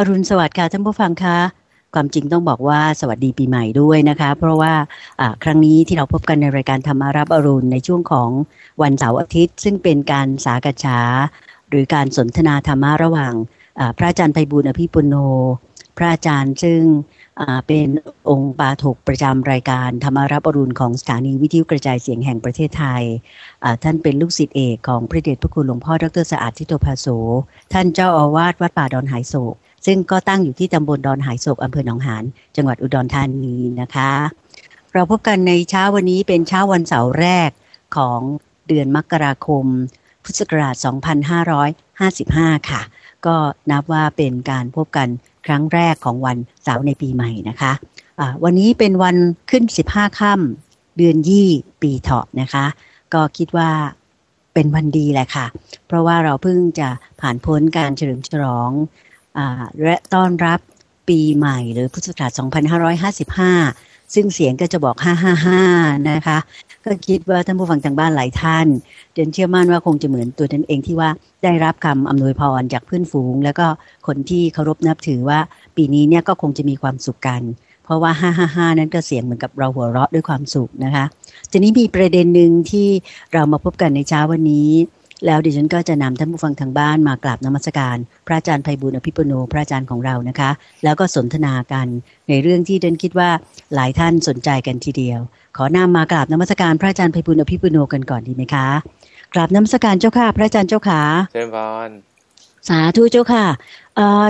อรุณสวัสดิ์ค่ะท่านผู้ฟังคะความจริงต้องบอกว่าสวัสดีปีใหม่ด้วยนะคะ เพราะว่าครั้งนี้ที่เราพบกันในรายการธรรมารับอรุณในช่วงของวันเสาร์อาทิตย์ ซึ่งเป็นการสากฉาหรือการสนทนาธรรมะระหว่างพระอาจารย์ไพบุญอภิปุโน พระอาจารย์ซึ่งเป็นองค์ปาถกประจำรายการธรรมารับอรุณของสถานีวิทยุกระจายเสียงแห่งประเทศไทย ท่านเป็นลูกศิษย์เอกของพระเดชพระคุณหลวงพ่อดรสะอาดทิโตภาโสท่านเจ้าอาวาสวัดป่าดอนหายโศก ซึ่งก็ตั้งอยู่ที่ตำบลดอนหายโศกอำเภอหนองหานจังหวัดอุดรธานีนะคะ เราพบกันในเช้าวันนี้เป็นเช้าวันเสาร์แรกของเดือนมกราคม พุทธศักราช 2555 ค่ะ ก็นับว่าเป็นการพบกันครั้งแรกของวันเสาร์ในปีใหม่นะคะะวันนี้เป็นวันขึ้น 15 ค่ำเดือนยี่ปีเถาะนะคะ ก็คิดว่าเป็นวันดีแหละค่ะ เพราะว่าเราเพิ่งจะผ่านพ้นการเฉลิมฉลอง และต้อนรับปีใหม่หรือพุทธศักราช 2555 ซึ่งเสียงก็จะบอก 555 นะคะ ก็คิดว่าท่านผู้ฟังทางบ้านหลายท่านเดินเชื่อมั่นว่าคงจะเหมือนตัวท่านเองที่ว่าได้รับคำอำนวยพรจากเพื่อนฝูง แล้วก็คนที่เคารพนับถือว่าปีนี้เนี่ยก็คงจะมีความสุขกัน เพราะว่า 555 นั้นก็เสียงเหมือนกับเราหัวเราะด้วยความสุขนะคะทีนี้มีประเด็นหนึ่งที่เรามาพบกันในเช้าวันนี้ แล้วดิฉันก็จะนำท่านผู้ฟังทางบ้านมากราบนมัสการ พระอาจารย์ไพบุญอภิปุโนพระอาจารย์ของเรานะคะ แล้วก็สนทนากันในเรื่องที่ดิฉันคิดว่าหลายท่านสนใจกันทีเดียว ขอนำมากราบนมัสการพระอาจารย์ไพบุญอภิปุโนกันก่อนดีไหมคะกราบน้ำสการเจ้าค่ะ พระอาจารย์เจ้าค่ะเชิญพรสาธุเจ้าค่ะ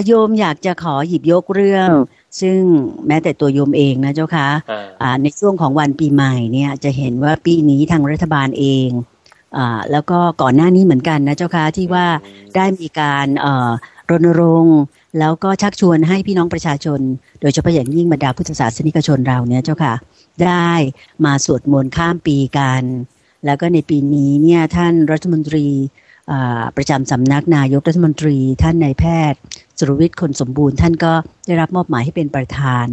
โยมอยากจะขอหยิบยกเรื่อง ซึ่งแม้แต่ตัวโยมเองนะเจ้าค่ะในช่วงของวันปีใหม่เนี่ยจะเห็นว่าปีนี้ทางรัฐบาลเองอ แล้วก็ก่อนหน้านี้เหมือนกันนะเจ้าค่ะที่ว่าได้มีการรณรงค์แล้วก็ชักชวนให้พี่น้องประชาชน โดยเฉพาะอย่างยิ่งบรรดาพุทธศาสนิกชนเราเนี่ยเจ้าค่ะ ได้มาสวดมนต์ข้ามปีกัน แล้วก็ในปีนี้เนี่ยท่านรัฐมนตรีประจำสำนักนายกรัฐมนตรี ท่านนายแพทย์สุรวิทย์คนสมบูรณ์ ท่านก็ได้รับมอบหมายให้เป็นประธาน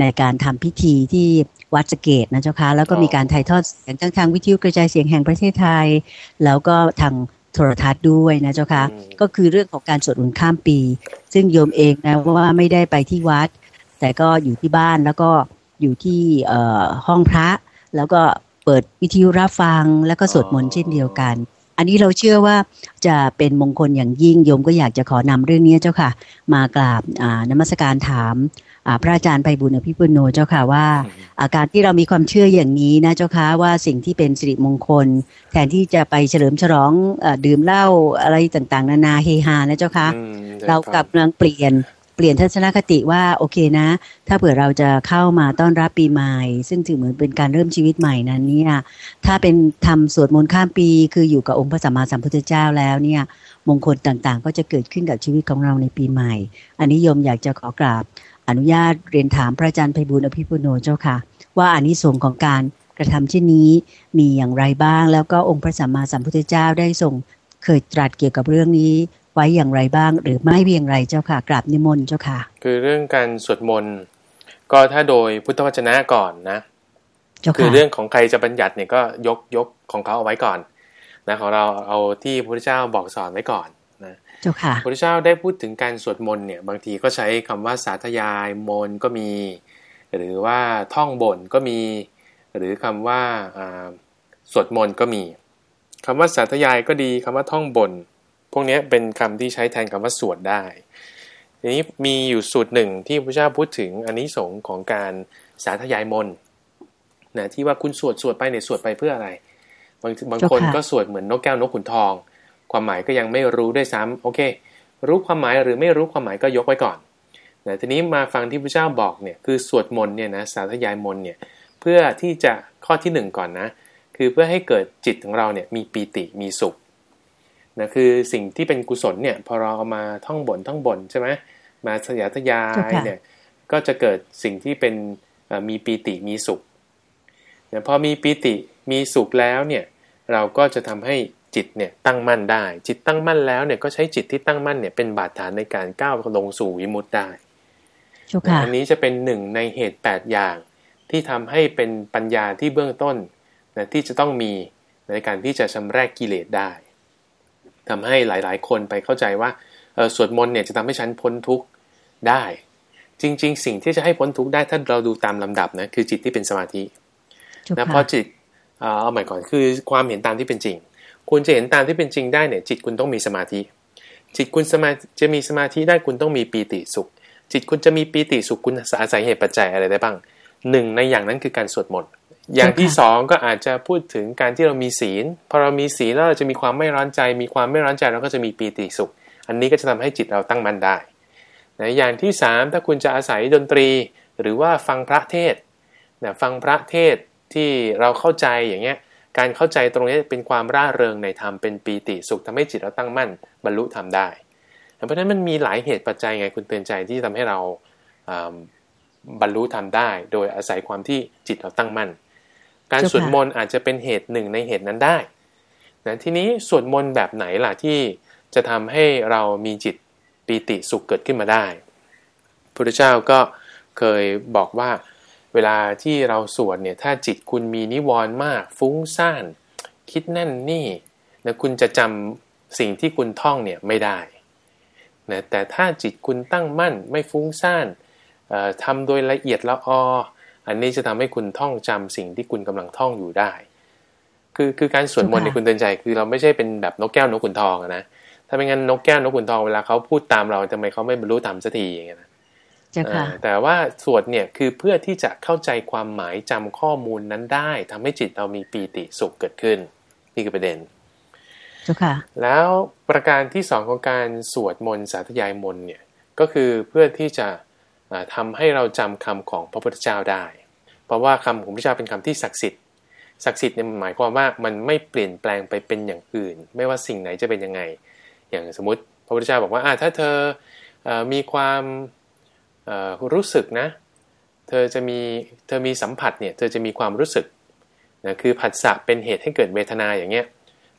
ในการทำพิธีที่ วัดสเกตนะเจ้าคะแล้วก็มีการถ่ายทอดเสียงทั้งทางวิทยุกระจายเสียงแห่งประเทศไทย แล้วก็ทางโทรทัศน์ด้วยนะเจ้าคะก็คือเรื่องของการสวดมนต์ข้ามปี ซึ่งโยมเองนะว่าไม่ได้ไปที่วัด แต่ก็อยู่ที่บ้านแล้วก็อยู่ที่ห้องพระ แล้วก็เปิดวิทยุรับฟังแล้วก็สวดมนต์เช่นเดียวกัน อันนี้เราเชื่อว่าจะเป็นมงคลอย่างยิ่งโยมก็อยากจะขอนำเรื่องนี้เจ้าค่ะ มากราบนมัสการถามพระอาจารย์ไปบุญอภิปุโนเจ้าค่ะว่า อาการที่เรามีความเชื่ออย่างนี้นะเจ้าค่ะว่าสิ่งที่เป็นสิริมงคล แทนที่จะไปเฉลิมฉลองดื่มเหล้าอะไรต่างๆ นานาเฮฮานะเจ้าค่ะเรากลับกำลังเปลี่ยน เปลี่ยนทัศนคติว่าโอเคนะ ถ้าเผื่อเราจะเข้ามาต้อนรับปีใหม่ ซึ่งถือเหมือนเป็นการเริ่มชีวิตใหม่นั้นเนี่ยถ้าเป็นทำสวดมนต์ข้ามปี คืออยู่กับองค์พระสัมมาสัมพุทธเจ้าแล้วเนี่ยมงคลต่างๆ ก็จะเกิดขึ้นกับชีวิตของเราในปีใหม่ อันนี้โยมอยากจะขอกราบ อนุญาตเรียนถามพระอาจารย์ไพบุญอภิปุโนเจ้าค่ะ ว่าอานิสงส์ของการกระทำเช่นนี้มีอย่างไรบ้าง แล้วก็องค์พระสัมมาสัมพุทธเจ้าได้ทรงเคยตรัสเกี่ยวกับเรื่องนี้ ไว้อย่างไรบ้าง หรือไม่เพียงไรเจ้าค่ะกราบนิมนต์เจ้าค่ะ คือเรื่องการสวดมนต์ก็ถ้าโดยพุทธวจนะก่อนนะคือเรื่องของใครจะบัญญัติเนี่ยก็ยกยกของเขาเอาไว้ก่อนนะของเราเอาที่พระพุทธเจ้าบอกสอนไว้ก่อนนะเจ้าค่ะพระพุทธเจ้าได้พูดถึงการสวดมนต์เนี่ยบางทีก็ใช้คำว่าสาธยายมนก็มี หรือว่าท่องบนก็มี หรือคำว่าสวดมนต์ก็มีคำว่าสาธยายก็ดีคำว่าท่องบนพ วกนี้เป็นคำที่ใช้แทนคำว่าสวดได้ทีนี้มีอยู่สูตรหนึ่งที่พระเจ้าพูดถึงอันนี้สงของการสาธยายมนนะที่ว่าคุณสวดสวดไปเนี่ยสวดไปเพื่ออะไร บางบางคนก็สวดเหมือนนกแก้วนกขุนทอง ความหมายก็ยังไม่รู้ด้วยซ้ำโอเค รู้ความหมายหรือไม่รู้ความหมายก็ยกไว้ก่อนนะทีนี้มาฟังที่พระเจ้าบอกเนี่ยคือสวดมนต์เนี่ยนะสาธยายมนต์เนี่ยเพื่อที่จะข้อที่หนึ่งก่อนนะ คือเพื่อให้เกิดจิตของเราเนี่ยมีปีติมีสุข นะคือสิ่งที่เป็นกุศลเนี่ยพอเราเอามาท่องบนท่องบนใช่ไหมมาสยาธยายเนี่ยก็จะเกิดสิ่งที่เป็นมีปีติมีสุขเนี่ยพอมีปีติมีสุขแล้วเนี่ยเราก็จะทำให้จิตเนี่ยตั้งมั่นได้ จิตตั้งมั่นแล้วเนี่ยก็ใช้จิตที่ตั้งมั่นเนี่ยเป็นบาดฐานในการก้าวลงสู่วิมุตติได้อันนี้จะเป็นหนึ่งในเหตุ 8 อย่าง ที่ทำให้เป็นปัญญาที่เบื้องต้นนะที่จะต้องมีในการที่จะชำระกกิเลสได้ ทำให้หลาย ๆ คนไปเข้าใจว่าสวดมนต์เนี่ยจะทำให้ฉันพ้นทุกข์ได้ จริง ๆ สิ่งที่จะให้พ้นทุกข์ได้ถ้าเราดูตามลำดับนะคือจิตที่เป็นสมาธินะพอจิตเอาใหม่ก่อนคือความเห็นตามที่เป็นจริง คุณจะเห็นตามที่เป็นจริงได้เนี่ยจิตคุณต้องมีสมาธิ จิตคุณสมาจะมีสมาธิได้คุณต้องมีปีติสุข จิตคุณจะมีปีติสุขคุณอาศัยเหตุปัจจัยอะไรได้บ้างหนึ่งในอย่างนั้นคือการสวดมนต์ อย่างที่สองก็อาจจะพูดถึงการที่เรามีศีลพอเรามีศีลแล้วเราจะมีความไม่ร้อนใจ มีความไม่ร้อนใจเราก็จะมีปีติสุข อันนี้ก็จะทำให้จิตเราตั้งมั่นได้นะอย่างที่สามถ้าคุณจะอาศัยดนตรี หรือว่าฟังพระเทศนะฟังพระเทศที่เราเข้าใจอย่างเงี้ยการเข้าใจตรงนี้เป็นความร่าเริงในธรรมเป็นปีติสุขทำให้จิตเราตั้งมั่นบรรลุธรรมได้เพราะฉะนั้นมันมีหลายเหตุปัจจัยไงคุณเตือนใจที่ทำให้เราบรรลุธรรมได้ โดยอาศัยความที่จิตเราตั้งมั่น การสวดมนต์อาจจะเป็นเหตุหนึ่งในเหตุนั้นได้นะทีนี้สวดมนต์แบบไหนล่ะที่จะทำให้เรามีจิตปีติสุขเกิดขึ้นมาได้พระพุทธเจ้าก็เคยบอกว่าเวลาที่เราสวดเนี่ยถ้าจิตคุณมีนิวรณ์มาก ฟุ้งซ่าน คิดนั่นนี่นะคุณจะจำสิ่งที่คุณท่องเนี่ยไม่ได้นะแต่ถ้าจิตคุณตั้งมั่นไม่ฟุ้งซ่านทำโดยละเอียดละออ อันนี้จะทำให้คุณท่องจำสิ่งที่คุณกำลังท่องอยู่ได้ คือคือการสวดมนต์ในคุณเตือนใจ คือเราไม่ใช่เป็นแบบนกแก้วนกขุนทองนะถ้าเป็นงั้นนกแก้วนกขุนทองเวลาเขาพูดตามเราทำไมเขาไม่บรรลุธรรมสักทีอย่างเงี้ยนะแต่ว่าสวดเนี่ยคือเพื่อที่จะเข้าใจความหมายจำข้อมูลนั้นได้ทำให้จิตเรามีปีติสุขเกิดขึ้น นี่คือประเด็นค่ะแล้วประการที่สองของการสวดมนต์สาธยายมนต์เนี่ยก็คือเพื่อที่จะทำให้เราจำคำของพระพุทธเจ้าได้ เพราะว่าคำของพระเจ้าเป็นคำที่ศักดิ์สิทธิ์ศักดิ์สิทธิ์เนี่ยหมายความว่ามันไม่เปลี่ยนแปลงไปเป็นอย่างอื่น ไม่ว่าสิ่งไหนจะเป็นยังไง อย่างสมมติพระพุทธเจ้าบอกว่าถ้าเธอมีความรู้สึกนะ เธอจะมีเธอมีสัมผัสเนี่ยเธอจะมีความรู้สึกนะคือผัสสะเป็นเหตุให้เกิดเวทนาอย่างเงี้ย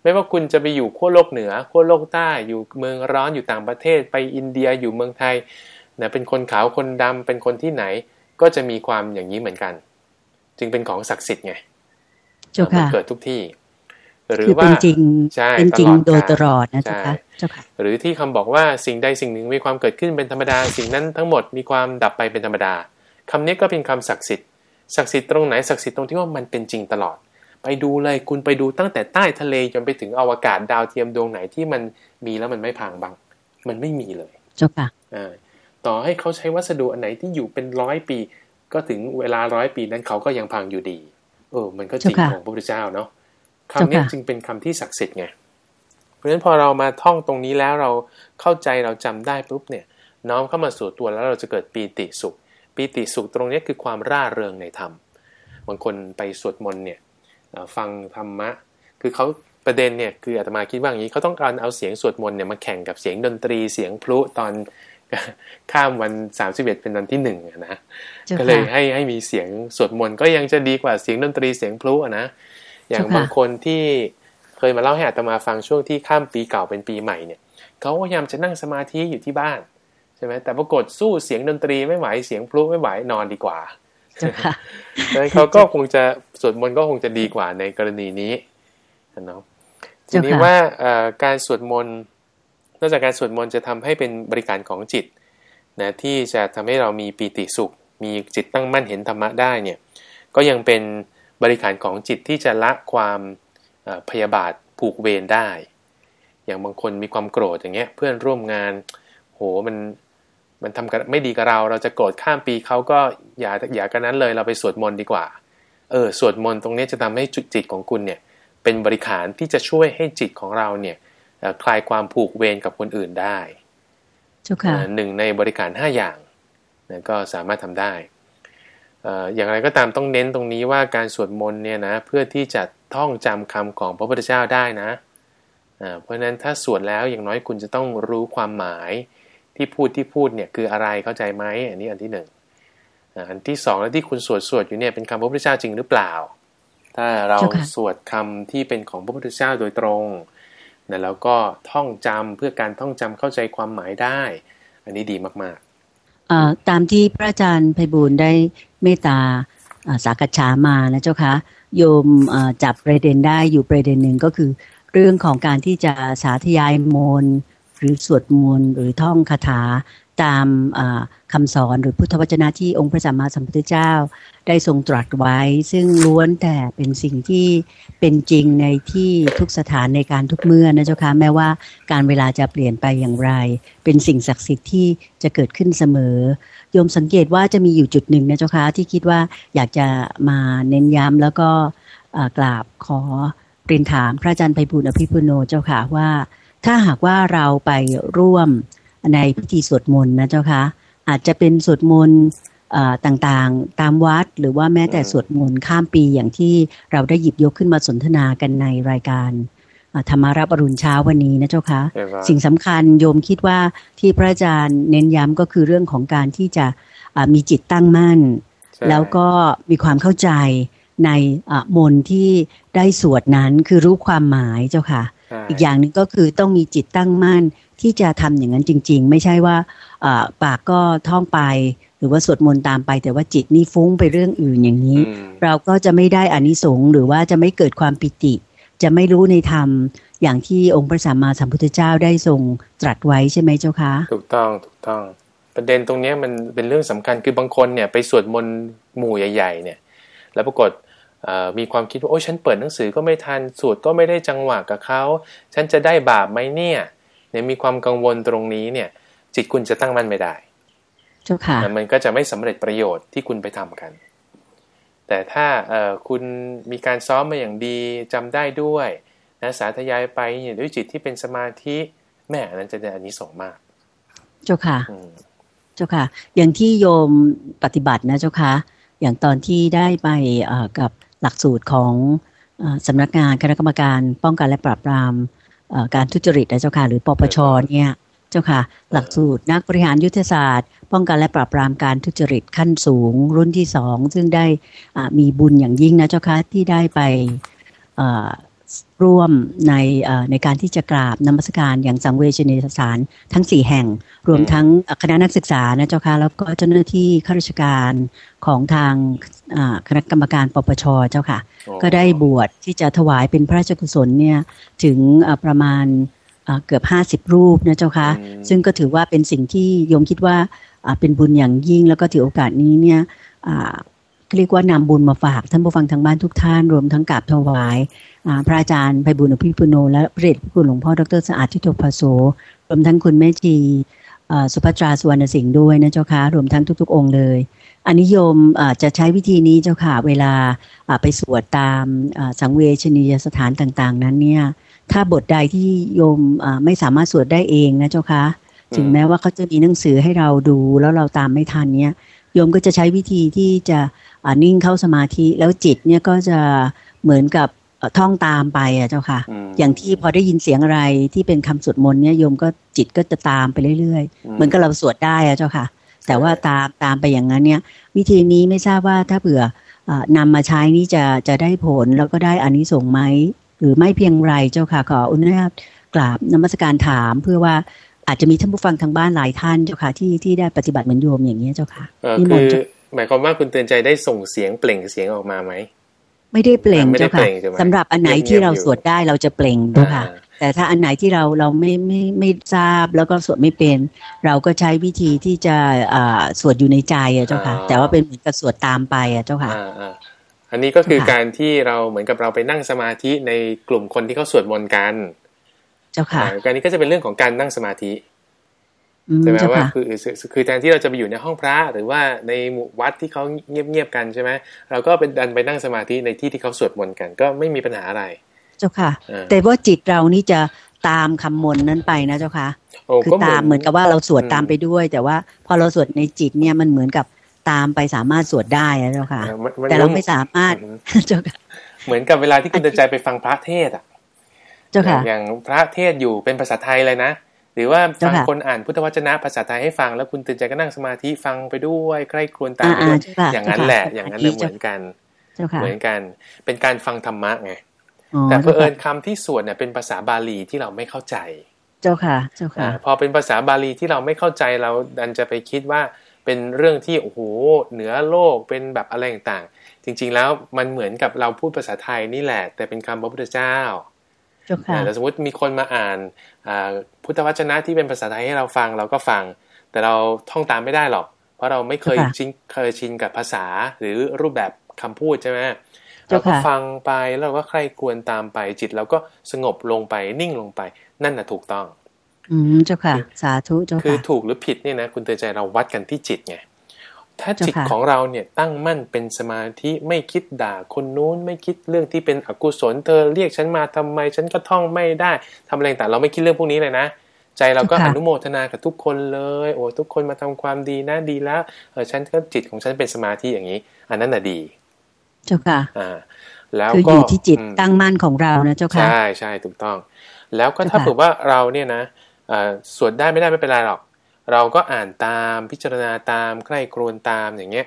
ไม่ว่าคุณจะไปอยู่ขั้วโลกเหนือขั้วโลกใต้อยู่เมืองร้อนอยู่ต่างประเทศ ไปอินเดียอยู่เมืองไทยนะเป็นคนขาวคนดำเป็นคนที่ไหนก็จะมีความอย่างนี้เหมือนกัน จึงเป็นของศักดิ์สิทธิ์ไงมันเกิดทุกที่ หรือว่าเป็นจริงใช่เป็นจริงโดยตลอดนะเจ้าค่ะเจ้าค่ะ หรือที่คำบอกว่าสิ่งใดสิ่งหนึ่งมีความเกิดขึ้นเป็นธรรมดา สิ่งนั้นทั้งหมดมีความดับไปเป็นธรรมดาคำนี้ก็เป็นคำศักดิ์สิทธิ์ศักดิ์สิทธิ์ตรงไหนศักดิ์สิทธิ์ตรงที่ว่ามันเป็นจริงตลอด ไปดูเลยคุณไปดูตั้งแต่ใต้ทะเลจนไปถึงอวกาศดาวเทียมดวงไหนที่มันมีแล้วมันไม่พังบ้างมันไม่มีเลย เจ้าค่ะอ่าต่อให้เขาใช้วัสดุอันไหนที่อยู่เป็นร้อยปี ก็ถึงเวลาร้อยปีนั้นเขาก็ยังพังอยู่ดี เออ มันก็จริงของพระพุทธเจ้าเนาะคำนี้จึงเป็นคำที่ศักดิ์สิทธิ์ไง เพราะฉะนั้นพอเรามาท่องตรงนี้แล้วเราเข้าใจเราจำได้ปุ๊บเนี่ย น้อมเข้ามาสู่ตัวแล้วเราจะเกิดปีติสุข ปีติสุขตรงนี้คือความร่าเริงในธรรม บางคนไปสวดมนต์เนี่ยฟังธรรมะ คือเขาประเด็นเนี่ยคืออาตมาคิดว่าอย่างนี้เขาต้องการเอาเสียงสวดมนต์เนี่ยมาแข่งกับเสียงดนตรีเสียงพลุตอน ข้ามวันสามสิบเอ็ดเป็นวันที่หนึ่งนะก็เลยให้ให้มีเสียงสวดมนต์ก็ยังจะดีกว่าเสียงดนตรีเสียงพลุนะอย่างบางคนที่เคยมาเล่าให้อาตมาฟังช่วงที่ข้ามปีเก่าเป็นปีใหม่เนี่ยเขาพยายามจะนั่งสมาธิอยู่ที่บ้านใช่ไหมแต่ปรากฏสู้เสียงดนตรีไม่ไหวเสียงพลุไม่ไหวนอนดีกว่าดังนั้นเขาก็คงจะสวดมนต์ก็คงจะดีกว่าในกรณีนี้เนาะทีนี้ว่าการสวดมนต์ นอกจากการสวดมนต์จะทำให้เป็นบริการของจิตนะที่จะทำให้เรามีปีติสุข มีจิตตั้งมั่นเห็นธรรมะได้เนี่ยก็ยังเป็นบริการของจิตที่จะละความพยาบาทผูกเวรได้ อย่างบางคนมีความโกรธอย่างเงี้ยเพื่อนร่วมงาน โหมันมันทำกันไม่ดีกับเรา เราจะโกรธข้ามปีเขาก็อย่าอย่ากันนั้นเลยเราไปสวดมนต์ดีกว่า เออสวดมนต์ตรงนี้จะทำให้จุดจิตของคุณเนี่ยเป็นบริขารที่จะช่วยให้จิตของเราเนี่ย คลายความผูกเวรกับคนอื่นได้หนึ่งในบริการห้าอย่างนะก็สามารถทำได้อย่างไรก็ตามต้องเน้นตรงนี้ว่าการสวดมนต์เนี่ยนะเพื่อที่จะท่องจำคำของพระพุทธเจ้าได้นะเพราะฉะนั้นถ้าสวดแล้วอย่างน้อยคุณจะต้องรู้ความหมายที่พูดที่พูดเนี่ยคืออะไรเข้าใจไหมอันนี้อันที่หนึ่งอันที่สองแล้วที่คุณสวดสวดอยู่เนี่ยเป็นคำพระพุทธเจ้าจริงหรือเปล่า ถ้าเราสวดคำที่เป็นของพระพุทธเจ้าโดยตรง นะแล้วก็ท่องจำเพื่อการท่องจำเข้าใจความหมายได้ อันนี้ดีมากๆตามที่พระอาจารย์ไพบูลได้เมตตาสักษามานะเจ้าคะโยมจับประเด็นได้อยู่ประเด็นหนึ่งก็คือ เรื่องของการที่จะสาธยายมนหรือสวดมนต์หรือท่องคาถา ตามคำสอนหรือพุทธวจนะที่องค์พระสัมมาสัมพุทธเจ้า ได้ทรงตรัสไว้ ซึ่งล้วนแต่เป็นสิ่งที่เป็นจริงในที่ทุกสถานในการทุกเมื่อนะเจ้าค่ะแม้ว่าการเวลาจะเปลี่ยนไปอย่างไร เป็นสิ่งศักดิ์สิทธิ์ที่จะเกิดขึ้นเสมอโยมสังเกตว่าจะมีอยู่จุดหนึ่งนะเจ้าค่ะที่คิดว่าอยากจะมาเน้นย้ำแล้วก็กราบขอเรียนถามพระอาจารย์ไพบุญอภิปุโนเจ้าค่ะว่า ถ้าหากว่าเราไปร่วม ในพิธีสวดมนต์นะเจ้าค่ะอาจจะเป็นสวดมนต์ต่างๆ ตามวัดหรือว่าแม้แต่สวดมนต์ข้ามปีอย่างที่เราได้หยิบยกขึ้นมาสนทนากันในรายการธรรมารับอรุณเช้าวันนี้นะเจ้าคะสิ่งสำคัญโยมคิดว่าที่พระอาจารย์เน้นย้ำก็คือเรื่องของการที่จะมีจิตตั้งมั่น แล้วก็มีความเข้าใจในมนที่ได้สวดนั้นคือรู้ความหมายเจ้าค่ะ อีกอย่างหนึ่งก็คือต้องมีจิตตั้งมั่น ที่จะทำอย่างนั้นจริง ๆ ไม่ใช่ว่าปากก็ท่องไปหรือว่าสวดมนต์ตามไป แต่ว่าจิตนี่ฟุ้งไปเรื่องอื่นอย่างนี้ เราก็จะไม่ได้อานิสงส์หรือว่าจะไม่เกิดความปิติ จะไม่รู้ในธรรมอย่างที่องค์พระสัมมาสัมพุทธเจ้าได้ทรงตรัสไว้ใช่ไหมเจ้าคะถูกต้องถูกต้อง ประเด็นตรงนี้มันเป็นเรื่องสำคัญคือบางคนเนี่ยไปสวดมนต์หมู่ใหญ่ ๆ เนี่ย แล้วปรากฏมีความคิดว่าโอ้ฉันเปิดหนังสือก็ไม่ทันสวดก็ไม่ได้จังหวะกับเขาฉันจะได้บาปไหมเนี่ย เนี่ยมีความกังวลตรงนี้เนี่ย จิตคุณจะตั้งมั่นไม่ได้เจ้าค่ะมันก็จะไม่สำเร็จประโยชน์ที่คุณไปทำกัน แต่ถ้าเอ่อคุณมีการซ้อมมาอย่างดีจำได้ด้วยนะสาธยายไปเนี่ยด้วยจิตที่เป็นสมาธิแม่นั้นจะได้อันนี้ส่งมาก เจ้าค่ะเจ้าค่ะ อย่างที่โยมปฏิบัตินะเจ้าค่ะอย่างตอนที่ได้ไปกับหลักสูตรของสำนักงานคณะกรรมการป้องกันและปราบปราม การทุจริตนะเจ้าค่ะหรือปปชเนี่ยเจ้าค่ะหลักสูตรนักบริหารยุทธศาสตร์ ป้องกันและปราบปรามการทุจริตขั้นสูงรุ่นที่สองซึ่งได้มีบุญอย่างยิ่งนะเจ้าค่ะที่ได้ไป ร่วมในในการที่จะกราบนมัสการอย่างสังเวชนียสถานทั้งสี่แห่ง รวมทั้งคณะนักศึกษานะเจ้าค่ะแล้วก็เจ้าหน้าที่ข้าราชการของทางคณะกรรมการปปชเจ้าค่ะ ก็ได้บวชที่จะถวายเป็นพระราชกุศลเนี่ยถึงประมาณเกือบห้าสิบรูปนะเจ้าค่ะซึ่งก็ถือว่าเป็นสิ่งที่โยมคิดว่าเป็นบุญอย่างยิ่งแล้วก็ถือโอกาสนี้เนี่ย เรียกว่านำบุญมาฝากท่านผู้ฟังทางบ้านทุกท่านรวมทั้งกราบถวายพระอาจารย์ไพบุญอภิปุโน และพระเดชพระคุณหลวงพ่อดรสะอาดทิโตภโสรวมทั้งคุณแม่จีสุภัตราสุวรรณสิงห์ด้วยนะเจ้าค่ะรวมทั้งทุก ๆ องค์เลยอันนิยมจะใช้วิธีนี้เจ้าค่ะเวลาไปสวดตามสังเวชนียสถานต่าง ๆ นั้นเนี่ยถ้าบทใดที่โยมไม่สามารถสวดได้เองนะเจ้าค่ะถึงแม้ว่าเขาจะมีหนังสือให้เราดูแล้วเราตามไม่ทันเนี่ย โยมก็จะใช้วิธีที่จะนิ่งเข้าสมาธิแล้วจิตเนี่ยก็จะเหมือนกับท่องตามไปอะเจ้าค่ะ อย่างที่พอได้ยินเสียงอะไรที่เป็นคำสวดมนต์เนี่ยโยมก็จิตก็จะตามไปเรื่อยๆ เหมือนกับเราสวดได้อะเจ้าค่ะ แต่ว่าตามตามไปอย่างนั้นเนี่ย วิธีนี้ไม่ทราบว่าถ้าเผื่อนำมาใช้นี่จะจะได้ผลแล้วก็ได้อานิสงส์ไหมหรือไม่เพียงไรเจ้าค่ะขออุณหภูกราบนมัสการถามเพื่อว่า อาจจะมีท่านผู้ฟังทางบ้านหลายท่านเจ้าค่ะที่ที่ได้ปฏิบัติเหมือนโยมอย่างนี้เจ้าค่ะคือหมายความว่าคุณเตือนใจได้ส่งเสียงเปล่งเสียงออกมาไหมไม่ได้เปล่งเจ้าค่ะสำหรับอันไหนที่เราสวดได้เราจะเปล่งเจ้าค่ะ แต่ถ้าอันไหนที่เราเราไม่ไม่ไม่ทราบแล้วก็สวดไม่เป็น เราก็ใช้วิธีที่จะอ่าสวดอยู่ในใจอะเจ้าค่ะ แต่ว่าเป็นเหมือนกับสวดตามไปอะเจ้าค่ะอันนี้ก็คือการที่เราเหมือนกับเราไปนั่งสมาธิในกลุ่มคนที่เขาสวดมนต์กันเจ้าค่ะการนี้ก็จะเป็นเรื่องของการนั่งสมาธิใช่ไหมว่าคือคือแทนที่เราจะไปอยู่ในห้องพระหรือว่าในหมู่วัดที่เขาเงียบๆกันใช่ไหมเราก็เป็นดันไปนั่งสมาธิในที่ที่เขาสวดมนต์กัน ก็ไม่มีปัญหาอะไร เจ้าค่ะ แต่ว่าจิตเรานี่จะตามคำมนนั้นไปนะเจ้าค่ะคือตามเหมือนกับว่าเราสวดตามไปด้วย แต่ว่าพอเราสวดในจิตเนี่ยมันเหมือนกับตามไปสามารถสวดได้นะเจ้าค่ะ แต่เราไม่สามารถเจ้าค่ะเหมือนกับเวลาที่คุณจะใจไปฟังพระเทศอะเจ้าค่ะ อย่างพระเทศอยู่เป็นภาษาไทยเลยนะ หรือว่าฟังคนอ่านพุทธวจนะภาษาไทยให้ฟัง แล้วคุณตื่นใจก็นั่งสมาธิฟังไปด้วยใกล้ครวนตามไปด้วยอย่างนั้นแหละ อย่างนั้นเหมือนกันเหมือนกัน เป็นการฟังธรรมะไงแต่เพอเอิญคำที่สวดเนี่ยเป็นภาษาบาลีที่เราไม่เข้าใจ เจ้าค่ะ เจ้าค่ะ พอเป็นภาษาบาลีที่เราไม่เข้าใจเราดันจะไปคิดว่าเป็นเรื่องที่โอ้โหเหนือโลกเป็นแบบอะไรต่างๆจริง ๆ แล้วมันเหมือนกับเราพูดภาษาไทยนี่แหละ แต่เป็นคำพระพุทธเจ้า แต่สมมติมีคนมาอ่านพุทธวจนะที่เป็นภาษาไทยให้เราฟังเราก็ฟัง แต่เราท่องตามไม่ได้หรอก เพราะเราไม่เคยชินเคยชินกับภาษาหรือรูปแบบคำพูดใช่ไหมเราก็ฟังไปแล้วเราก็ใครควรตามไปจิตเราก็สงบลงไปนิ่งลงไป นั่นน่ะถูกต้อง อืมเจ้าค่ะ สาธุเจ้าค่ะคือถูกหรือผิดเนี่ยนะคุณเตือนใจเราวัดกันที่จิตไง ถ้าจิตของเราเนี่ยตั้งมั่นเป็นสมาธิไม่คิดด่าคนนู้นไม่คิดเรื่องที่เป็นอกุศลเธอเรียกฉันมาทำไม ฉันก็ท่องไม่ได้ทำอะไรต่างเราไม่คิดเรื่องพวกนี้เลยนะใจเราก็อนุโมทนากับทุกคนเลย โอ้ทุกคนมาทำความดีนะดีแล้วเออฉันก็จิตของฉันเป็นสมาธิอย่างนี้ อันนั้นน่ะดี เจ้าค่ะอ่า แล้วก็อยู่ที่จิตตั้งมั่นของเรานะเจ้าค่ะใช่ใช่ถูกต้อง แล้วก็ถ้าเผื่อว่าเราเนี่ยนะสวดได้ไม่ได้ไม่เป็นไรหรอก เราก็อ่านตามพิจารณาตามใกล้ครวนตามอย่างเงี้ย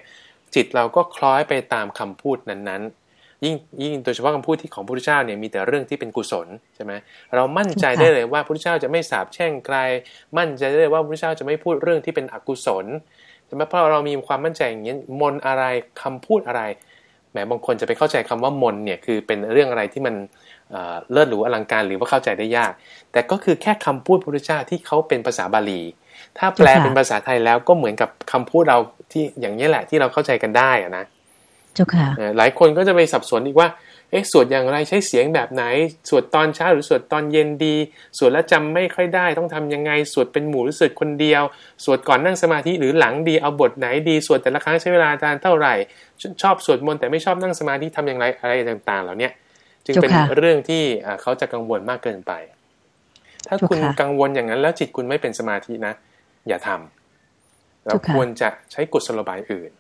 จิตเราก็คล้อยไปตามคำพูดนั้นๆ ยิ่งยิ่งโดยเฉพาะคำพูดที่ของพระพุทธเจ้าเนี่ยมีแต่เรื่องที่เป็นกุศลใช่ไหมเรามั่นใจได้เลยว่าพระพุทธเจ้าจะไม่สาบแช่งใคร มั่นใจได้เลยว่าพระพุทธเจ้าจะไม่พูดเรื่องที่เป็นอกุศลใช่ไหมเพราะเรามีความมั่นใจอย่างนี้มนอะไรคำพูดอะไรแหมบางคนจะไปเข้าใจคำว่ามนเนี่ยคือเป็นเรื่องอะไรที่มันเลิศหรูอลังการหรือว่าเข้าใจได้ยาก แต่ก็คือแค่คำพูดพระพุทธเจ้าที่เขาเป็นภาษาบาลี ถ้าแปลเป็นภาษาไทยแล้วก็เหมือนกับคำพูดเราที่อย่างนี้แหละที่เราเข้าใจกันได้อะนะเจ้าค่ะหลายคนก็จะไปสับสนอีกว่าเอ๊ะสวดอย่างไรใช้เสียงแบบไหน สวดตอนเช้าหรือสวดตอนเย็นดี สวดแล้วจำไม่ค่อยได้ ต้องทำยังไง สวดเป็นหมู่หรือสวดคนเดียว สวดก่อนนั่งสมาธิหรือหลังดีเอาบทไหนดี สวดแต่ละครั้งใช้เวลาทานเท่าไหร่ ชอบสวดมนต์แต่ไม่ชอบนั่งสมาธิทำอย่างไรอะไรต่างๆ เหล่านี้จึงเป็นเรื่องที่เขาจะกังวลมากเกินไป ถ้าคุณกังวลอย่างนั้นแล้วจิตคุณไม่เป็นสมาธินะ อย่าทำเราควรจะใช้กุศโลบายอื่น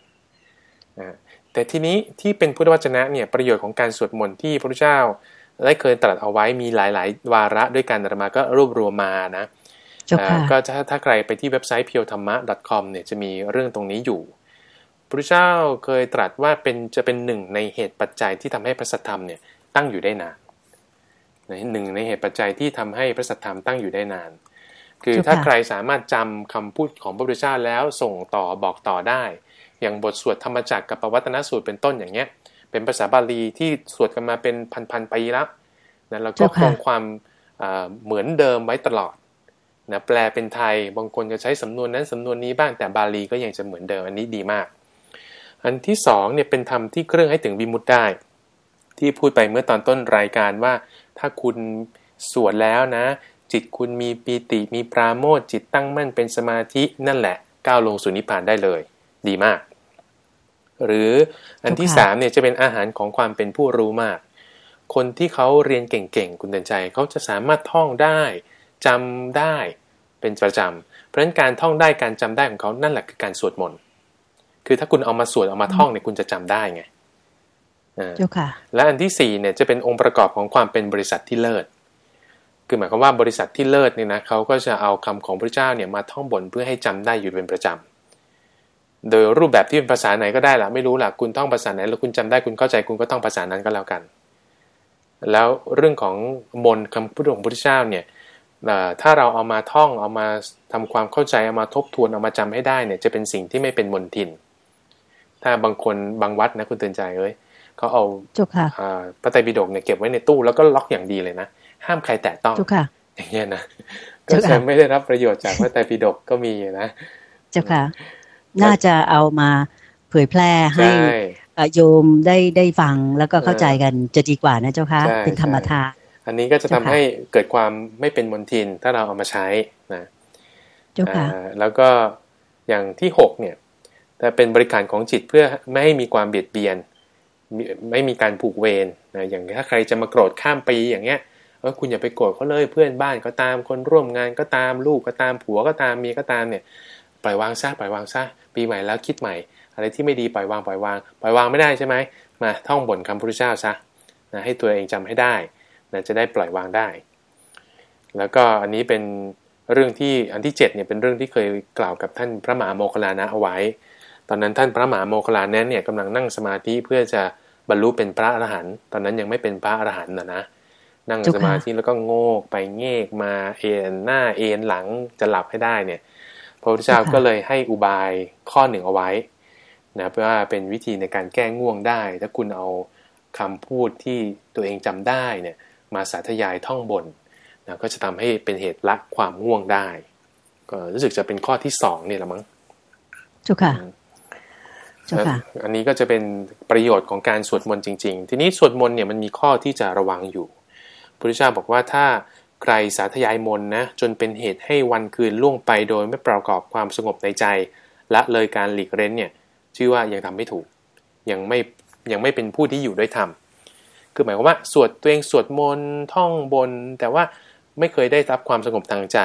นะแต่ทีนี้ที่เป็นพุทธวจนะเนี่ยประโยชน์ของการสวดมนต์ที่พระพุทธเจ้าได้เคยตรัสเอาไว้มีหลาย ๆ วาระด้วยกันธรรมาก็รวบรวมมานะก็ถ้าถ้าใครไปที่เว็บไซต์ p พียวธรรมะ .com เนี่ยจะมีเรื่องตรงนี้อยู่พระพุทธเจ้าเคยตรัสว่าเป็นจะเป็นหนึ่งในเหตุปัจจัยที่ทำให้พระสัทธรรมเนี่ยตั้งอยู่ได้นาน หนึ่งในเหตุปัจจัยที่ทำให้พระสัทธรรมตั้งอยู่ได้นาน คือถ้าใครสามารถจำคำพูดของพระพุทธเจ้าแล้วส่งต่อบอกต่อได้ อย่างบทสวดธรรมจักรกับปวัตนสูตรเป็นต้นอย่างเงี้ย เป็นภาษาบาลีที่สวดกันมาเป็นพันๆปีแล้วนะแล้วก็คงความเหมือนเดิมไว้ตลอดนะแปลเป็นไทยบางคนจะใช้สำนวนนั้นสำนวนนี้บ้างแต่บาลีก็ยังจะเหมือนเดิมอันนี้ดีมาก อันที่สองเนี่ยเป็นธรรมที่เครื่องให้ถึงวิมุตได้ ที่พูดไปเมื่อตอนต้นรายการว่า ถ้าคุณสวดแล้วนะ จิตคุณมีปีติมีปราโมทจิตตั้งมั่นเป็นสมาธินั่นแหละ ก้าวลงสู่นิพพานได้เลย ดีมาก หรืออันที่สามเนี่ยจะเป็นอาหารของความเป็นผู้รู้มาก คนที่เขาเรียนเก่งๆ คุณเดินใจเขาจะสามารถท่องได้จำได้เป็นประจำเพราะฉะนั้นการท่องได้การจำได้ของเขานั่นแหละคือการสวดมนต์คือถ้าคุณเอามาสวดเอามาท่องเนี่ยคุณจะจำได้ไง เจ้าค่ะ และอันที่สี่เนี่ยจะเป็นองค์ประกอบของความเป็นบริษัทที่เลิศ คือหมายความว่าบริษัทที่เลิศเนี่ยนะเขาก็จะเอาคำของพระเจ้าเนี่ยมาท่องบนเพื่อให้จำได้อยู่เป็นประจำโดยรูปแบบที่เป็นภาษาไหนก็ได้ละไม่รู้ล่ะคุณท่องภาษาไหนแล้วคุณจำได้คุณเข้าใจคุณก็ต้องภาษานั้นก็แล้วกัน แล้วเรื่องของมนคำพูดของพระพุทธเจ้าเนี่ยถ้าเราเอามาท่องเอามาทำความเข้าใจเอามาทบทวนเอามาจำให้ได้เนี่ยจะเป็นสิ่งที่ไม่เป็นมนทิน ถ้าบางคนบางวัดนะคุณเตือนใจเอ้ย เขาเอาพระไตรปิฎกเนี่ยเก็บไว้ในตู้แล้วก็ล็อกอย่างดีเลยนะ ห้ามใครแตะต้องอย่างเงี้ยนะก็จะไม่ได้รับประโยชน์จากพระไตรปิฎกก็มีนะเจ้าค่ะ น่าจะเอามาเผยแพร่ให้โยมได้ได้ฟังแล้วก็เข้าใจกันจะดีกว่านะเจ้าค่ะ เป็นธรรมทาอันนี้ก็จะทำให้เกิดความไม่เป็นมลทินถ้าเราเอามาใช้นะเจ้าค่ะแล้วก็อย่างที่หกเนี่ยแต่เป็นบริการของจิตเพื่อไม่ให้มีความเบียดเบียน ไม่มีการผูกเวรนะอย่างถ้าใครจะมาโกรธข้ามปีอย่างเงี้ยเออคุณอย่าไปโกรธเขาเลยเพื่อนบ้านก็ตามคนร่วมงานก็ตามลูกก็ตามผัวก็ตามเมียก็ตามเนี่ยปล่อยวางซะปล่อยวางซะปีใหม่แล้วคิดใหม่ อะไรที่ไม่ดีปล่อยวางปล่อยวางปล่อยวางไม่ได้ใช่ไหมมาท่องบนคำพุทธเจ้าซะนะให้ตัวเองจำให้ได้นะจะได้ปล่อยวางได้ แล้วก็อันนี้เป็นเรื่องที่อันที่7เนี่ยเป็นเรื่องที่เคยกล่าวกับท่านพระมหาโมคลานะเอาไว้ ตอนนั้นท่านพระมหาโมคลานะเนี่ยกำลังนั่งสมาธิเพื่อจะ บรรลุเป็นพระอรหันต์ตอนนั้นยังไม่เป็นพระอรหันต์นะนะนั่งสมาธิแล้วก็โงกไปเงกมาเอ็นหน้าเอ็นหลังจะหลับให้ได้เนี่ย พระพุทธเจ้าก็เลยให้อุบายข้อหนึ่งเอาไว้นะเพื่อว่าเป็นวิธีในการแก้ง่วงได้ ถ้าคุณเอาคำพูดที่ตัวเองจำได้เนี่ย มาสาธยายท่องบนนะก็จะทำให้เป็นเหตุละความง่วงได้รู้สึกจะเป็นข้อที่สองนี่แหละมั้งจุค่ะจุค่ะ อันนี้ก็จะเป็นประโยชน์ของการสวดมนต์จริง ๆ ทีนี้สวดมนต์เนี่ยมันมีข้อที่จะระวังอยู่พระพุทธเจ้าบอกว่าถ้าใครสาธยายมนนะจนเป็นเหตุให้วันคืนล่วงไปโดยไม่ประกอบความสงบในใจละเลยการหลีกเล้นเนี่ยชื่อว่ายังทำไม่ถูกยังไม่ยังไม่เป็นผู้ที่อยู่ด้วยธรรมคือหมายความว่าสวดตัวเองสวดมนต์ท่องบน แต่ว่าไม่เคยได้รับความสงบทางใจ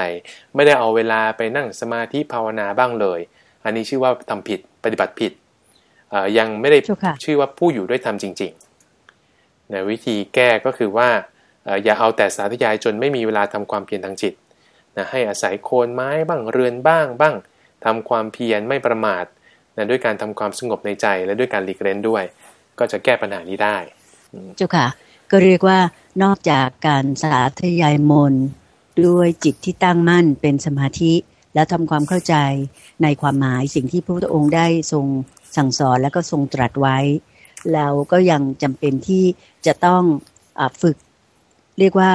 ไม่ได้เอาเวลาไปนั่งสมาธิภาวนาบ้างเลย อันนี้ชื่อว่าทำผิดปฏิบัติผิด ยังไม่ได้ชื่อว่าผู้อยู่ด้วยธรรมจริงๆนวิธีแก้ก็คือว่าอย่าเอาแต่สาธยายจนไม่มีเวลาทำความเพียรทางจิตนะให้อาศัยโคนไม้บ้างเรือนบ้างบ้างทำความเพียรไม่ประมาทนะด้วยการทำความสงบในใจและด้วยการหลีกเล่นด้วย ก็จะแก้ปัญหานี้ได้เจ้าค่ะ ก็เรียกว่านอกจากการสาธยายมนด้วยจิตที่ตั้งมั่นเป็นสมาธิและทำความเข้าใจในความหมายสิ่งที่พระพุทธองค์ได้ทรง สั่งสอนและก็ทรงตรัสไว้ แล้วก็ยังจำเป็นที่จะต้องอฝึกเรียกว่า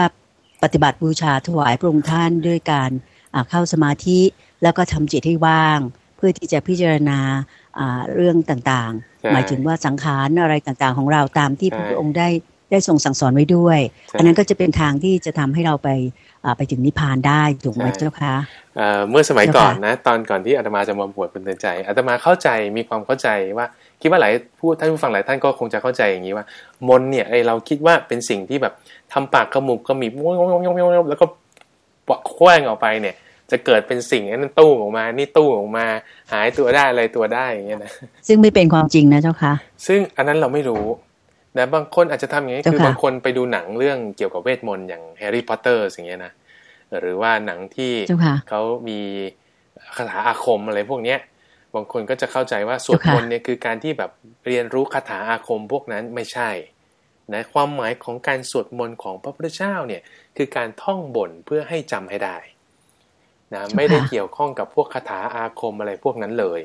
ปฏิบัติบูชาถวายพระองค์ท่านด้วยการเข้าสมาธิแล้วก็ทำจิตให้ว่าง เพื่อที่จะพิจารณาเรื่องต่างๆ หมายถึงว่าสังขารอะไรต่างๆ ของเราตามที่พระองค์ได้ ได้ทรงสั่งสอนไว้ด้วย อันนั้นก็จะเป็นทางที่จะทำให้เราไปไปถึงนิพพานได้ถูกไหมเจ้าคะเมื่อสมัยก่อนนะ ตอนก่อนที่อาตมาจะมาบวชเป็นเตือนใจอาตมาเข้าใจมีความเข้าใจว่า คิดว่าหลายผู้ท่านผู้ฟังหลายท่านก็คงจะเข้าใจอย่างนี้ว่า มนเนี่ยไอเราคิดว่าเป็นสิ่งที่แบบทำปากขมุบขมิบแล้วก็ปะแคว้งออกไปเนี่ย จะเกิดเป็นสิ่งนั้นตู้ออกมา นี่ตู้ออกมา หายตัวได้อะไรตัวได้อย่างเงี้ยนะซึ่งไม่เป็นความจริงนะเจ้าค่ะซึ่งอันนั้นเราไม่รู้ นะบางคนอาจจะทำอย่างนี้คือบางคนไปดูหนังเรื่องเกี่ยวกับเวทมนต์อย่างแฮร์รี่พอตเตอร์อย่างเงี้ยนะหรือว่าหนังที่เขามีคาถาอาคมอะไรพวกเนี้ย บางคนก็จะเข้าใจว่าสวดมนต์เนี่ยคือการที่แบบเรียนรู้คาถาอาคมพวกนั้นไม่ใช่นะความหมายของการสวดมนต์ของพระพุทธเจ้าเนี่ยคือการท่องบนเพื่อให้จำให้ได้นะไม่ได้เกี่ยวข้องกับพวกคาถาอาคมอะไรพวกนั้นเลย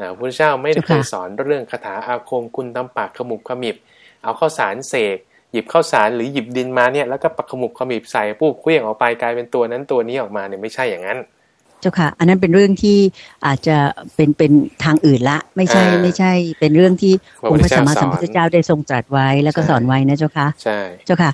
นะพระพุทธเจ้าไม่ได้เคยสอนเรื่องคาถาอาคมคุณตำปากขมุบขมิบ เอาข้าวสารเสกหยิบข้าวสารหรือหยิบดินมาเนี่ยแล้วก็ปักขมุบขมิบใส่ปุ๊บเคลื่องออกไปกลายเป็นตัวนั้นตัวนี้ออกมาเนี่ยไม่ใช่อย่างนั้นจ้าค่ะ อันนั้นเป็นเรื่องที่อาจจะเป็นเป็นทางอื่นละ ไม่ใช่ไม่ใช่ เป็นเรื่องที่องค์พระสัมมาสัมพุทธเจ้าได้ทรงตรัสไว้แล้วก็สอนไว้นะเจ้าค่ะใช่เจ้าค่ะ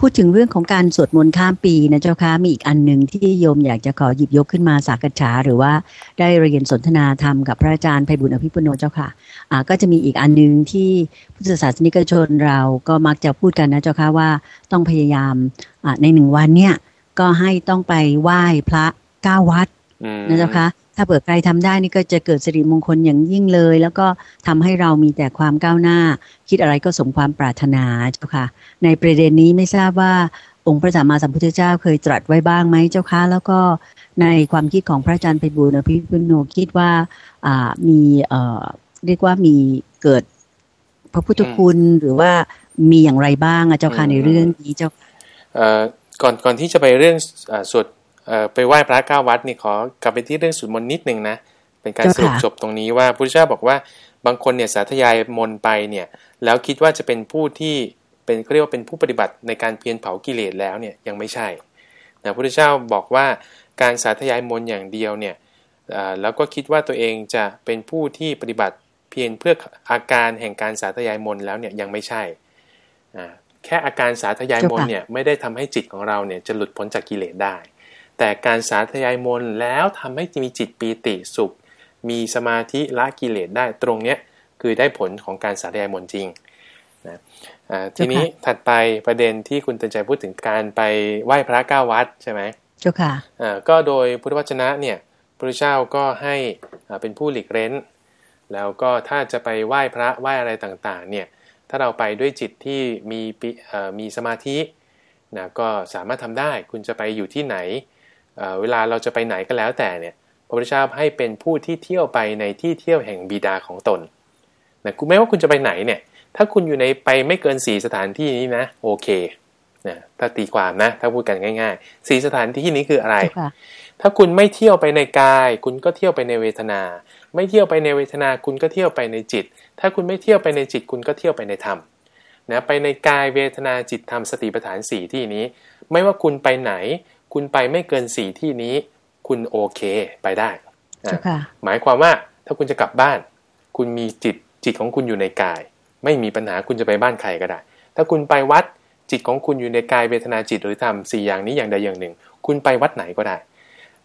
พูดถึงเรื่องของการสวดมนต์ข้ามปีนะเจ้าค่ะมีอีกอันหนึ่งที่โยมอยากจะขอหยิบยกขึ้นมาสักษาหรือว่าได้เรียนสนทนาธรรมกับพระอาจารย์ไพบุญอภิปุโนเจ้าค่ะอ่าก็จะมีอีกอันหนึ่งที่พุทธศาสนิกชนเราก็มักจะพูดกันนะเจ้าค่ะว่าต้องพยายามอ่าในหนึ่งวันเนี่ยก็ให้ต้องไปไหว้พระเก้าวัดนะเจ้าคะ ถ้าเปิดใครทำได้นี่ก็จะเกิดสิริมงคลอย่างยิ่งเลย แล้วก็ทำให้เรามีแต่ความก้าวหน้า คิดอะไรก็สมความปรารถนาเจ้าค่ะ ในประเด็นนี้ไม่ทราบว่าองค์พระสัมมาสัมพุทธเจ้าเคยตรัสไว้บ้างไหมเจ้าคะแล้วก็ในความคิดของพระอาจารย์ไพบูลอภิปุโนคิดว่าอ่ามีเอ่อเรียกว่ามีเกิดพระพุทธคุณหรือว่ามีอย่างไรบ้างอะเจ้าค่ะในเรื่องนี้เจ้าเอ่อก่อนก่อนที่จะไปเรื่องสวด ไปไหว้พระเก้าวัดนี่ขอกลับไปที่เรื่องสุดมนนิดนึงนะเป็นการสรุปจบตรงนี้ว่าพระเจ้าบอกว่าบางคนเนี่ยสาธยายมนไปเนี่ยแล้วคิดว่าจะเป็นผู้ที่เป็นเรียกว่าเป็นผู้ปฏิบัติในการเพียรเผากิเลสแล้วเนี่ยยังไม่ใช่นะพระพุทธเจ้าบอกว่าการสาธยายมนอย่างเดียวเนี่ยแล้วก็คิดว่าตัวเองจะเป็นผู้ที่ปฏิบัติเพียรเพื่ออาการแห่งการสาธยายมนแล้วเนี่ยยังไม่ใช่แค่อาการสาธยายมนเนี่ยไม่ได้ทำให้จิตของเราเนี่ยจะหลุดพ้นจากกิเลสได้ แต่การสาธยายมนแล้วทำให้มีจิตปีติสุข มีสมาธิละกิเลสได้ตรงเนี้ยคือได้ผลของการสาธยายมนจริงนะทีนี้ถัดไปประเด็นที่คุณเตือนใจพูดถึงการไปไหว้พระเก้าวัดใช่ไหมเจ้าค่ะก็โดยพุทธวจนะเนี่ยพระเจ้าก็ให้เป็นผู้หลีกเล้น แล้วก็ถ้าจะไปไหว้พระไหว้อะไรต่างๆเนี่ยถ้าเราไปด้วยจิตที่มีมีสมาธินะก็สามารถทำได้ คุณจะไปอยู่ที่ไหน เวลาเราจะไปไหนก็แล้วแต่เนี่ยพระพุทธเจ้าให้เป็นผู้ที่เที่ยวไปในที่เที่ยวแห่งบิดาของตนนะคุณไม่ว่าคุณจะไปไหนเนี่ย ถ้าคุณอยู่ในไปไม่เกินสี่สถานที่นี้นะ โอเคนะถ้าตีความนะ ถ้าพูดกันง่ายๆสี่สถานที่นี้คืออะไร ถ้าคุณไม่เที่ยวไปในกาย คุณก็เที่ยวไปในเวทนา ไม่เที่ยวไปในเวทนา คุณก็เที่ยวไปในจิต ถ้าคุณไม่เที่ยวไปในจิต คุณก็เที่ยวไปในธรรมนะไปในกายเวทนาจิตธรรมสติปัฏฐานสี่ที่นี้ ไม่ว่าคุณไปไหน คุณไปไม่เกินสี่ที่นี้ คุณโอเคไปได้ หมายความว่าถ้าคุณจะกลับบ้าน คุณมีจิตจิตของคุณอยู่ในกาย ไม่มีปัญหาคุณจะไปบ้านใครก็ได้ ถ้าคุณไปวัดจิตของคุณอยู่ในกายเวทนาจิตหรือธรรมสี่อย่างนี้อย่างใดอย่างหนึ่ง คุณไปวัดไหนก็ได้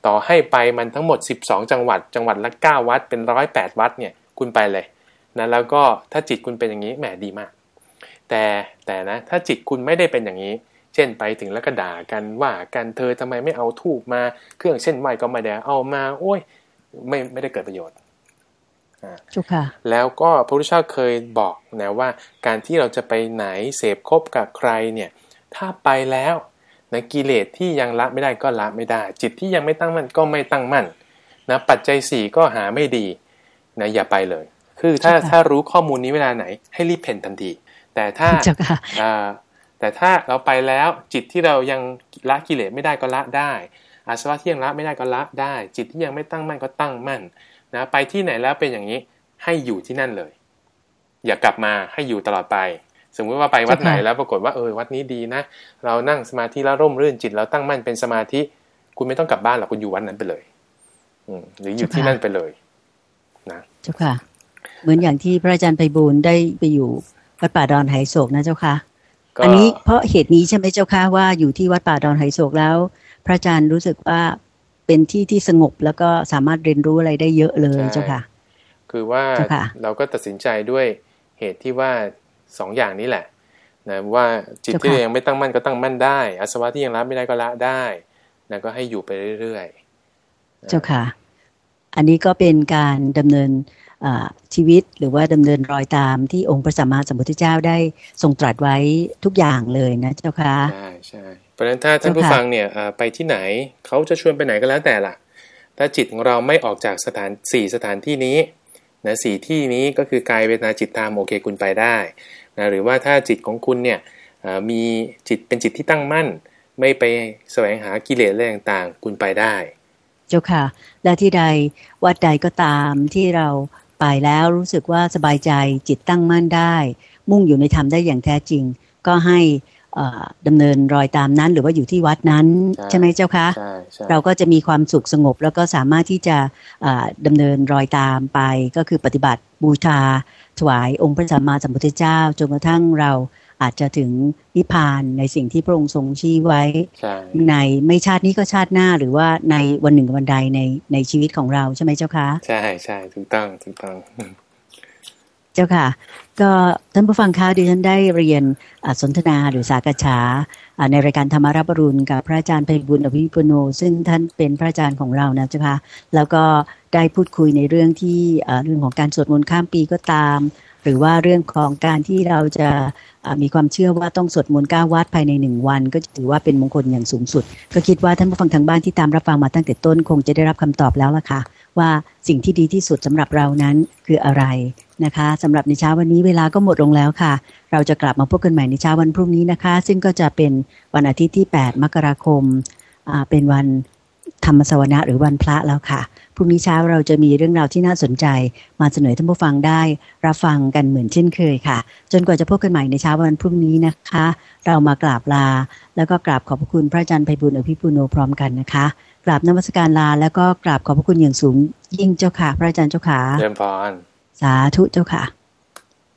ต่อให้ไปมันทั้งหมด 12 จังหวัด จังหวัดละ 9 วัดเป็นร้อยแปดวัดเนี่ยคุณไปเลยนะแล้วก็ถ้าจิตคุณเป็นอย่างนี้แหมดีมาก แต่แต่นะถ้าจิตคุณไม่ได้เป็นอย่างนี้ เช่นไปถึงแล้วก็ด่ากันว่ากันเธอทำไมไม่เอาทูบมาเครื่องเส้นไหวก็ไม่ได้เอามา โอ้ย ไม่ไม่ได้เกิดประโยชน์จุค่ะแล้วก็พระพุทธเจ้าเคยบอกนะว่า การที่เราจะไปไหนเสพคบกับใครเนี่ย ถ้าไปแล้วนะกิเลสที่ยังละไม่ได้ก็ละไม่ได้ จิตที่ยังไม่ตั้งมั่นก็ไม่ตั้งมั่นนะปัจจัยสี่ก็หาไม่ดีนะอย่าไปเลย คือถ้าถ้ารู้ข้อมูลนี้เวลาไหนให้รีบเพ่นทันทีแต่ถ้า แต่ถ้าเราไปแล้วจิตที่เรายังละกิเลสไม่ได้ก็ละได้ อาสวะที่ยังละไม่ได้ก็ละได้ จิตที่ยังไม่ตั้งมั่นก็ตั้งมั่นนะไปที่ไหนแล้วเป็นอย่างนี้ให้อยู่ที่นั่นเลย อย่ากลับมาให้อยู่ตลอดไป สมมุติว่าไปวัดไหนแล้วปรากฏว่าเออวัดนี้ดีนะเรานั่งสมาธิแล้วร่มรื่นจิตเราตั้งมั่นเป็นสมาธิ คุณไม่ต้องกลับบ้านหรอกคุณอยู่วัดนั้นไปเลย อืหรืออยู่ที่นั่นไปเลย นะเจ้าค่ะ เหมือนอย่างที่พระอาจารย์ไปบูลได้ไปอยู่วัดป่าดอนไหโศกนะเจ้าค่ะ อันนี้เพราะเหตุนี้ใช่ไหมเจ้าค่ะว่าอยู่ที่วัดป่าดอนไหโศกแล้ว พระอาจารย์รู้สึกว่าเป็นที่ที่สงบแล้วก็สามารถเรียนรู้อะไรได้เยอะเลยเจ้าค่ะ คือว่าเราก็ตัดสินใจด้วยเหตุที่ว่าสองอย่างนี้แหละนะว่าจิตที่ยังไม่ตั้งมั่นก็ตั้งมั่นได้อาสวะที่ยังละไม่ได้ก็ละได้นะก็ให้อยู่ไปเรื่อยๆ เจ้าค่ะ อันนี้ก็เป็นการดำเนิน ชีวิตหรือว่าดำเนินรอยตามที่องค์พระสัมมาสัมพุทธเจ้าได้ทรงตรัสไว้ทุกอย่างเลยนะเจ้าค่ะใช่ใช่ราะฉะนั้นถ้าท่านผู้ฟังเนี่ยไปที่ไหนเขาจะชวนไปไหนก็แล้วแต่ล่ะ ถ้าจิตของเราไม่ออกจากสถานสี่สถานที่นี้นะสี่ที่นี้ก็คือกายเวทนาจิตตามโอเคคุณไปได้นะหรือว่าถ้าจิตของคุณเนี่ยมีจิตเป็นจิตที่ตั้งมั่น ไม่ไปแสวงหากิเลสอะไรต่างๆ คุณไปได้ เจ้าค่ะ และที่ใดวัดใดก็ตามที่เรา ไปแล้วรู้สึกว่าสบายใจจิตตั้งมั่นได้ มุ่งอยู่ในธรรมได้อย่างแท้จริง ก็ให้ดำเนินรอยตามนั้น หรือว่าอยู่ที่วัดนั้น ใช่ไหมเจ้าคะเราก็จะมีความสุขสงบ แล้วก็สามารถที่จะดำเนินรอยตามไป ก็คือปฏิบัติบูชาถวายองค์พระสัมมาสัมพุทธเจ้าจนกระทั่งเรา อาจจะถึงนิพพานในสิ่งที่พระองค์ทรงชี้ไว้ในไม่ชาตินี้ก็ชาติหน้าหรือว่าในวันหนึ่งวันใดในในชีวิตของเราใช่ไหมเจ้าคะใช่ใช่ถูกต้องถูกต้องเจ้าค่ะ ก็ท่านผู้ฟังคะดิฉันได้เรียนสนทนาหรือสากฉาในรายการธรรมารับรุณกับพระอาจารย์ไพบุญอภิปุโน ซึ่งท่านเป็นพระอาจารย์ของเรานะเจ้าค่ะแล้วก็ได้พูดคุยในเรื่องที่เรื่องของการสวดมนต์ข้ามปีก็ตาม หรือว่าเรื่องของการที่เราจะมีความเชื่อว่าต้องสวดมนต์ก้าวัดภายในหนึ่งวัน ก็ถือว่าเป็นมงคลอย่างสูงสุด ก็คิดว่าท่านผู้ฟังทางบ้านที่ตามรับฟังมาตั้งแต่ต้นคงจะได้รับคำตอบแล้วล่ะค่ะ ว่าสิ่งที่ดีที่สุดสำหรับเรานั้นคืออะไรนะคะสำหรับในเช้าวันนี้เวลาก็หมดลงแล้วค่ะ เราจะกลับมาพบกันใหม่ในเช้าวันพรุ่งนี้นะคะ ซึ่งก็จะเป็นวันอาทิตย์ที่ 8 มกราคมเป็นวันธรรมสวนะหรือวันพระแล้วค่ะ รุ่งนี้เช้าเราจะมีเรื่องราวที่น่าสนใจ มาเสนอท่านผู้ฟังได้ รับฟังกันเหมือนเช่นเคยค่ะ จนกว่าจะพบกันใหม่ในเช้าวันพรุ่งนี้นะคะ เรามากราบลา แล้วก็กราบขอบพระคุณพระอาจารย์ไพบุญอภิปุโนพร้อมกันนะคะกราบนมัสการลา แล้วก็กราบขอบพระคุณอย่างสูงยิ่งเจ้าค่ะ พระอาจารย์เจ้าค่ะเรียนพรสาธุเจ้าค่ะ